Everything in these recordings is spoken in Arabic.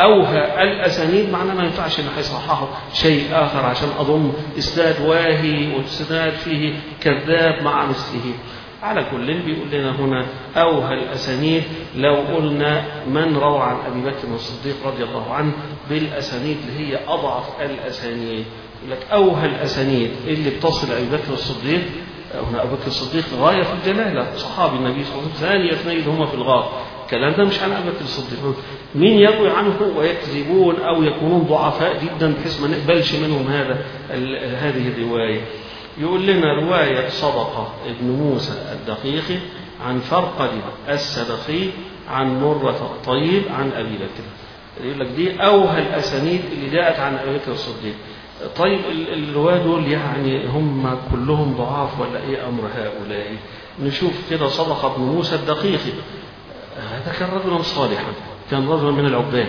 أوهى الأسانيد معناه ما ينفعش إن هيصححوا شيء آخر عشان أظن إسناد واهي وإسناد فيه كذاب مع مثله. على كل بيقول لنا هنا أوهى الأسانيد. لو قلنا من روى عن أبي بكر الصديق رضي الله عنه بالأسانيد اللي هي أضعف الأسانيد. يقول لك أوهى الأسانيد اللي بتصل أبي بكر الصديق هنا أبو بكر الصديق غاية في الجلالة صحابي النبي صلى الله عليه وسلم ثاني اثنين هما في الغار. الكلام ده مش عن أبي بكر الصديق. مين يروي عنه ويكذبون أو يكونون ضعفاء جدا بحيث ما نقبلش منهم هذا هذه الرواية. يقول لنا رواية صدقة ابن موسى الدقيقي عن فرقد السبقي عن مرة الطيب عن أبي بكر. يقول لك دي أوهى الأسانيد اللي جاءت عن أبي بكر الصديق. طيب الرواة دول يعني هم كلهم ضعاف ولا إيه أمر هؤلاء؟ نشوف كده صدقة ابن موسى الدقيقي. هذا كان رجلا صالحا. كان رجلا من العباد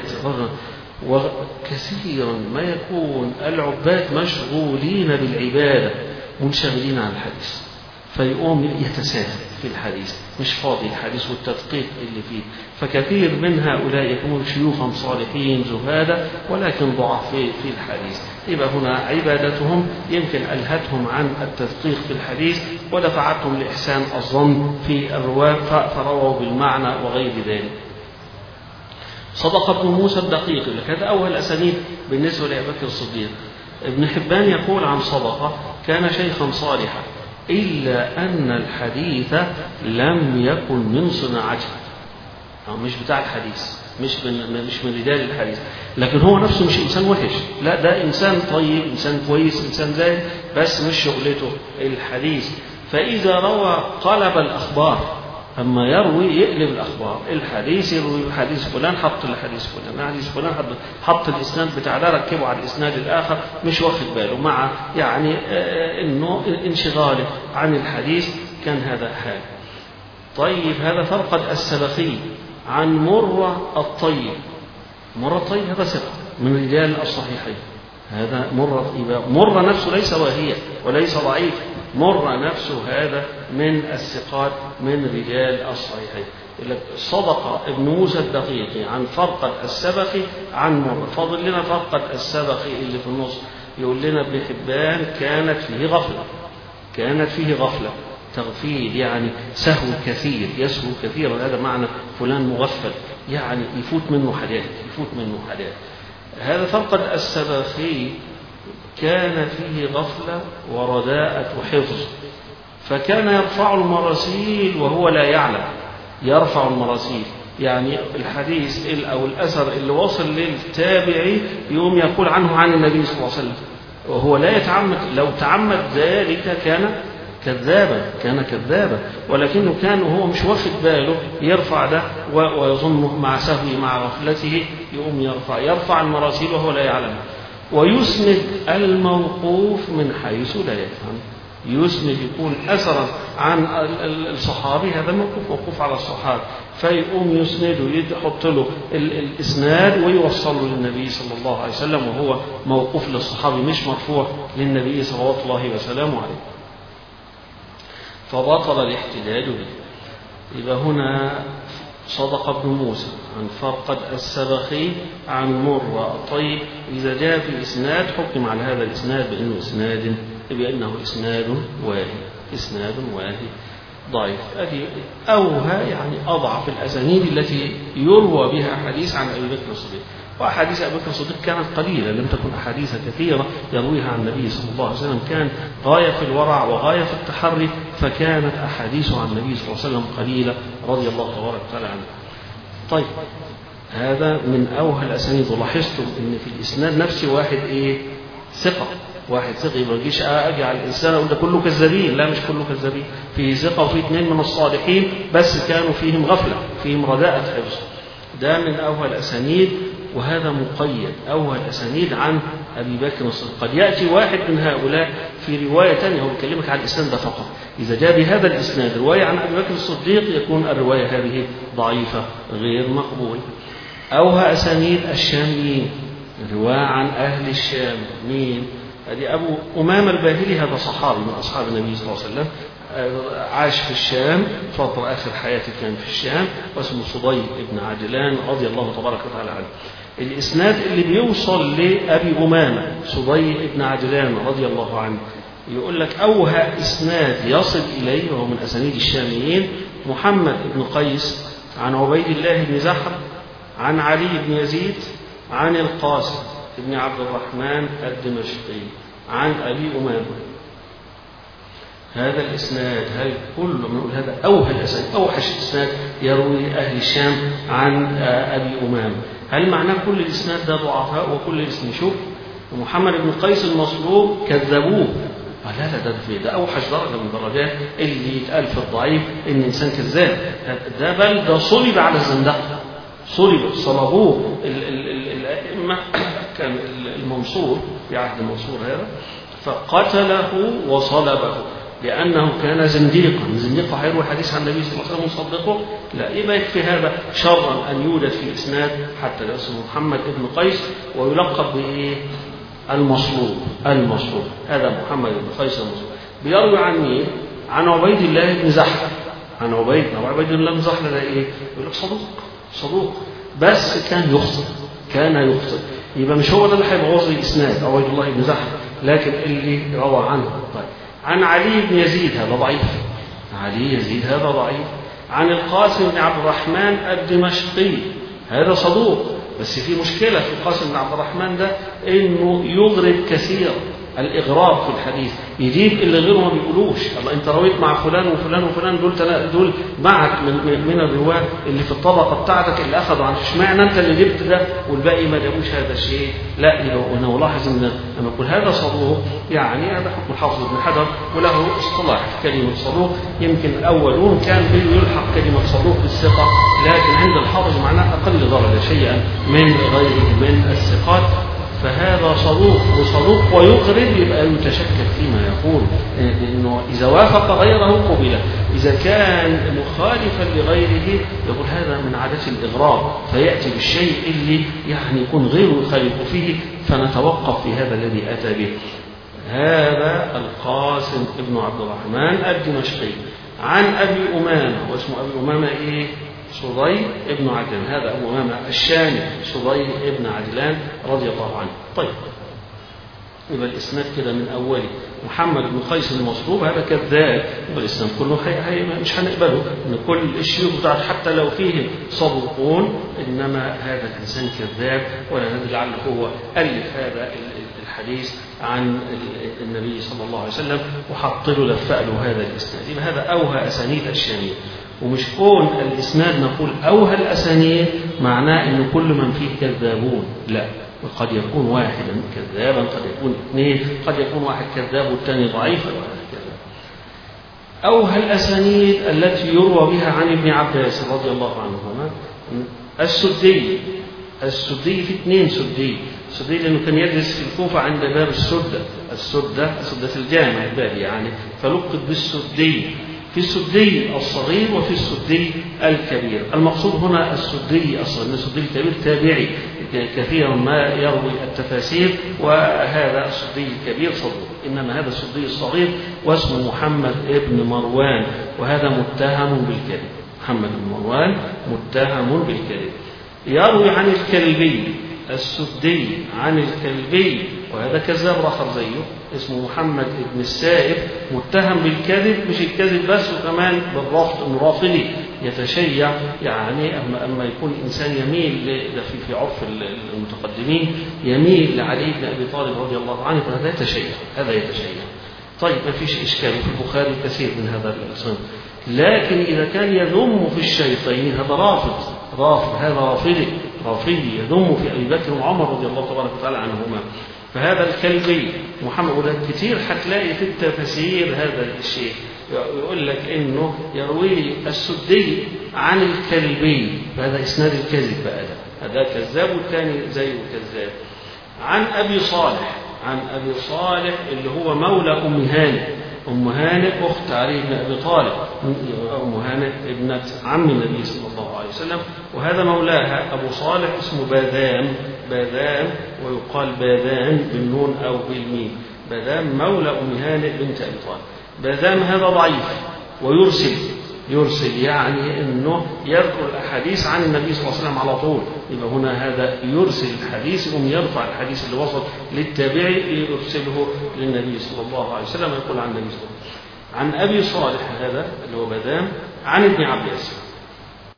وكثيرا ما يكون العباد مشغولين بالعبادة منشغلين عن الحديث فيقوم يتساهل في الحديث مش فاضي الحديث والتدقيق اللي فيه. فكثير من هؤلاء يكونون شيوخا صالحين زهادا ولكن ضعف في الحديث. يبقى هنا عبادتهم يمكن ألهتهم عن التدقيق في الحديث ودفعتهم لإحسان الظن في الرواة فرووا بالمعنى وغير ذلك. صدق ابن موسى الدقيق هذا أول أسانيد بالنسبة لأبي بكر الصديق. ابن حبان يقول عن صدقة كان شيخا صالحا إلا أن الحديث لم يكن من صناعته أو مش بتاع الحديث مش من مش من رجال الحديث. لكن هو نفسه مش إنسان وحش. لا ده إنسان طيب إنسان كويس إنسان زاهد بس مش شغلته الحديث. فإذا روى قلب الأخبار أما يروي يقلب الأخبار. الحديث يروي حديث فلان حط الحديث فلان. حديث فلان حط, حط الإسناد بتاع ده ركبه على الإسناد الآخر مش واخد باله. مع يعني إنه انشغاله عن الحديث كان هذا حال. طيب هذا فرقد السبخي عن مرة الطيب. مرة الطيب هذا ثقة من رجال الصحيحين. هذا مرة مرة نفسه ليس واهية وليس ضعيف. مرة نفسه هذا من الثقات من رجال الصحيحين. صدق ابن موسى الدقيقي عن فرقد السبخي عن مرة فاضل لنا فرقد السبخي اللي في النص. يقول لنا ابن حبان كانت فيه غفلة. كانت فيه غفلة. تغفيل يعني سهو كثير يسهو كثيرا. هذا معنى فلان مغفل. يعني يفوت منه حاجات يفوت منه حاجات. هذا فرقد السبخي كان فيه غفلة ورداءة حفظ فكان يرفع المراسيل وهو لا يعلم يرفع المراسيل. يعني الحديث أو الأثر اللي وصل للتابعي يوم يقول عنه عن النبي صلى الله عليه وسلم وهو لا يتعمد لو تعمد ذلك كان كذابا كان كذابا. ولكنه كان وهو مش واخد باله يرفع ده ويظنه مع سهوه مع غفلته يقوم يرفع يرفع المراسيل وهو لا يعلم. ويسند الموقوف من حيث لا يفهم. يسند يكون أثرا عن الصحابي هذا موقوف موقوف على الصحابي. فيقوم يسنده يحط له الإسناد ويوصله للنبي صلى الله عليه وسلم وهو موقوف للصحابي مش مرفوع للنبي صلوات الله وسلامه عليه. فبطل الاحتجاج به. يبقى هنا صدق ابن موسى عن فرقد السبخي عن مرة طيب إذا جاء في إسناد حكم على هذا الإسناد بأنه إسناد بأنه إسناد واهي إسناد واهي ضعيف. أوهى يعني أضعف الأسانيد التي يروى بها حديث عن أبي بكر الصديق. وأحاديث أبي بكر الصديق كانت قليلة لم تكن أحاديث كثيرة يرويها عن النبي صلى الله عليه وسلم. كان غاية في الورع وغاية في التحري. فكانت أحاديثه عن النبي صلى الله عليه وسلم قليلة رضي الله تبارك وتعالى عنه. طيب هذا من أوهى الأسانيد. ولاحظتم أن في الإسناد نفسه واحد إيه؟ ثقة. واحد ثقة. ما يجيش أجي على الإنسان أقول ده كله كذابين. لا مش كله كذابين. فيه ثقة وفيه اثنين من الصالحين بس كانوا فيهم غفلة فيهم رداءة حفظ ده من أوهى الأسانيد وهذا مقيد. أوهى الأسانيد عن أبي بكر الصديق. قد يأتي واحد من هؤلاء في رواية ثانية هو بيكلمك عن الإسناد ده فقط. إذا جاء بهذا الإسناد رواية عن أبي بكر الصديق يكون الرواية هذه ضعيفة غير مقبول. أوهى أسانيد الشاميين رواية عن أهل الشام مين هذه أبو أمامة الباهلي هذا صحابي من أصحاب النبي صلى الله عليه وسلم. عاش في الشام فترة آخر حياته كان في الشام واسمه صدي بن عجلان رضي الله تبارك وتعالى عنه. الإسناد اللي بيوصل لأبي أمامة صدي بن عجلان رضي الله عنه. يقول لك أوهى إسناد يصل إليه وهو من أسانيد الشاميين محمد بن قيس عن عبيد الله بن زحر عن علي بن يزيد عن القاسم بن عبد الرحمن الدمشقي عن أبي أمامة. هذا الإسناد هل كل من هذا أوهى الإسناد أوحش إسناد يروي أهل الشام عن أبي أمامة. هل معناه كل الإسناد ده ضعفاء وكل الإسناد؟ شوف محمد بن قيس المصلوب كذبوه. لا لا ده ده أوحش درجة من درجات اللي يتقال في الضعيف إن انسان كذاب. ده بل ده صلب على الزندقه صلب صلبوه. الأئمة كان المنصور في عهد المنصور هذا فقتله وصلبه. لأنه كان زنديقا. زنديقا هيروي حديث عن النبي صلى الله عليه وسلم مصدقه. لا يبقى يكفي هذا شرا أن يوجد في الإسناد حتى لا اسمه محمد بن قيس ويلقب بإيه؟ المصلوب المصلوب هذا محمد بن قيس المصلوب بيروي عن مين؟ عن عبيد الله بن زحل. عن عبيد عبيد الله بن زحل ده إيه؟ يقول لك صدوق صدوق. بس كان يخطئ كان يخطئ. يبقى مش هو ده اللي هيبوظ الإسناد عبيد الله بن زحل. لكن اللي روى عنه. طيب. عن علي بن يزيد هذا ضعيف. علي يزيد هذا ضعيف. عن القاسم بن عبد الرحمن الدمشقي هذا صدوق. بس في مشكلة في القاسم بن عبد الرحمن ده إنه يغرب كثير الإغراب في الحديث. يجيب اللي غيره ما بيقولوش. الله أنت رويت مع فلان وفلان وفلان دول دول معك من, من الرواة اللي في الطبقة بتاعتك اللي أخذوا عن اشمعنى أنت اللي جبت ده؟ والباقي ما جابوش هذا الشيء. لا أنا ألاحظ أن لما أقول هذا صدوق. يعني هذا حكم الحافظ ابن حجر وله اصطلاح كلمة صدوق. يمكن أولون كان يلحق كلمة صدوق بالثقة لكن عند الحافظ معناه أقل درجة شيئا من غيره من الثقات. فهذا صدوق وصدوق ويقرب يبقى يتشكك فيما يقول. لأنه إذا وافق غيره قبل. إذا كان مخالفا لغيره يقول هذا من عادة الإغراب. فيأتي بالشيء اللي يعني يكون غيره يخالف فيه فنتوقف في هذا الذي أتى به. هذا القاسم ابن عبد الرحمن الدمشقي. عن أبي أمامة واسمه أبي أمامة إيه؟ صدي ابن عجلان هذا أبو أمامة الشامي صدي ابن عجلان رضي الله عنه. طيب. يبقى الإسناد كده من أوله محمد بن قيس المصلوب هذا كذاب. يبقى الإسناد كله هي مش هنقبله إن كل الشيوخ بتاعته حتى لو فيهم صدوقون إنما هذا الإنسان كذاب ولا ندري لعله هو ألف هذا الحديث عن النبي صلى الله عليه وسلم وحط له لفق له هذا الإسناد. يبقى هذا أوهى أسانيد الشامية. ومش كون الإسناد نقول أوهى الأسانيد معناه أن كل من فيه كذابون. لا قد يكون واحدا كذابا قد يكون اثنين قد يكون واحد كذاب والثاني ضعيف أوهى الأسانيد التي يروى بها عن ابن عباس رضي الله عنهما السدي. السدي في اثنين سدي. السدي لأنه كان يدرس في الكوفة عند باب السدة. السدة سدة الجامع الباب يعني فلقب بالسدي. في السدي الصغير وفي السدي الكبير. المقصود هنا السدي الصغير السدي الكبير تابعي كثيرا ما يروي التفاسير وهذا السدي الكبير صدوق إنما هذا السدي الصغير واسمه محمد ابن مروان وهذا متهم بالكذب. محمد بن مروان متهم بالكذب. يروي عن الكلبي السدي عن الكلبي وهذا كذاب آخر زيه. اسمه محمد بن السائب متهم بالكذب مش الكذب بس وكمان بالرفض إنه رافضي يتشيع. يعني اما أما يكون إنسان يميل ده في في عرف المتقدمين يميل لعلي بن أبي طالب رضي الله عنه فهذا يتشيع هذا يتشيع. طيب ما فيش إشكال في البخاري كثير من هذا الاسلام لكن إذا كان يذم في الشيطين هذا رافض رافض هذا رافضي رافضي يذم في أبي بكر وعمر رضي الله تبارك وتعالى عنهما. فهذا الكلبي محمد كتير هتلاقي في التفاسير هذا الشيء. يقول لك إنه يروي السدي عن الكلبي فهذا إسناد الكذب بقى ده. هذا كذاب والثاني زيه كذاب. عن أبي صالح عن أبي صالح اللي هو مولى أم هانئ. أم هانئ أخت علي بن أبي طالب. أم هانئ ابنة عم النبي صلى الله عليه وسلم. وهذا مولاها أبو صالح اسمه باذان باذان ويقال باذان بالنون أو بالميم. باذان مولى أم هانئ بنت ابي طالب دام هذا ضعيف ويرسل. يرسل يعني إنه يذكر الأحاديث عن النبي صلى الله عليه وسلم على طول. يبقى هنا هذا يرسل الحديث يقوم يرفع الحديث اللي وصل للتابعي يرسله للنبي صلى الله عليه وسلم يقول عن النبي صلى الله عليه وسلم. عن أبي صالح هذا اللي هو بدام عن ابن عباس.